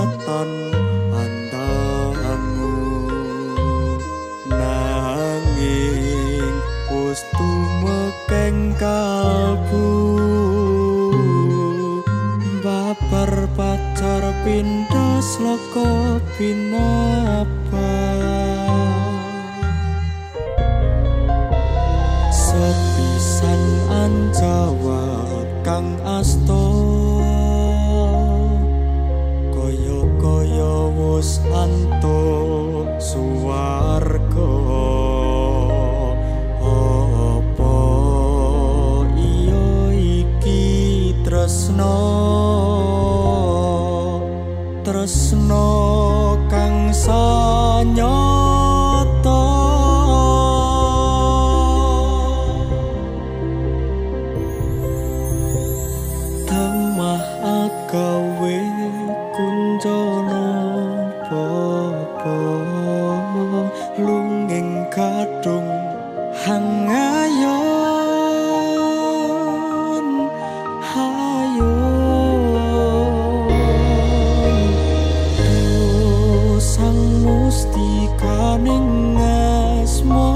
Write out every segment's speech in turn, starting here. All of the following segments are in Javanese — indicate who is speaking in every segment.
Speaker 1: tatan andangu nanging ustu mekeng kalbu babar pacar pindas loko pinapa sepisan anjawa kang asto wis antuk suwarga. Apa iya iki tresno? Tresno kang sanyata kadung hangayon. Hayon. Dosang mustika ning asmo.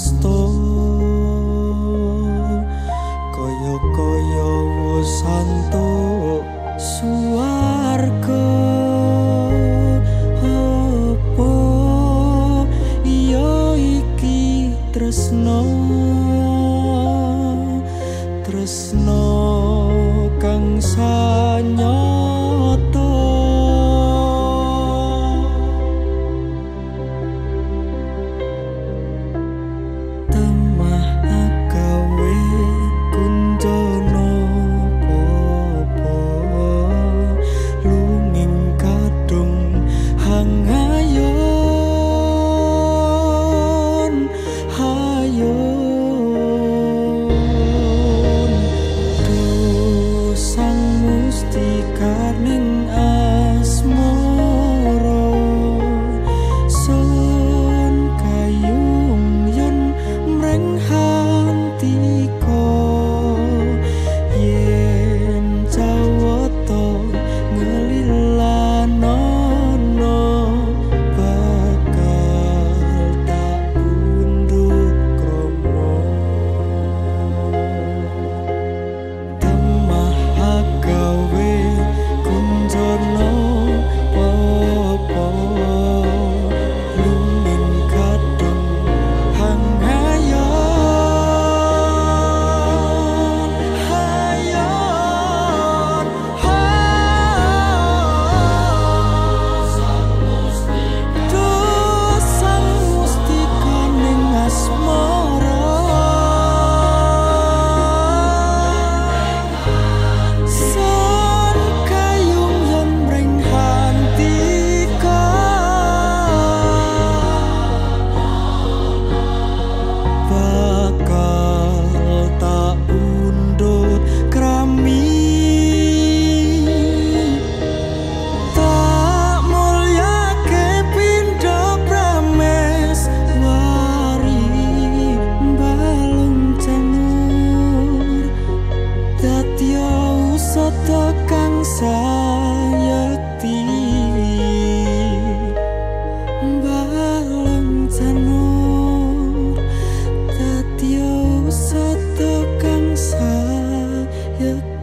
Speaker 1: Asto kaya kaya wis antuk suwarga. Apa iya iki tresno? Tresno kang sanyata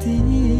Speaker 1: see.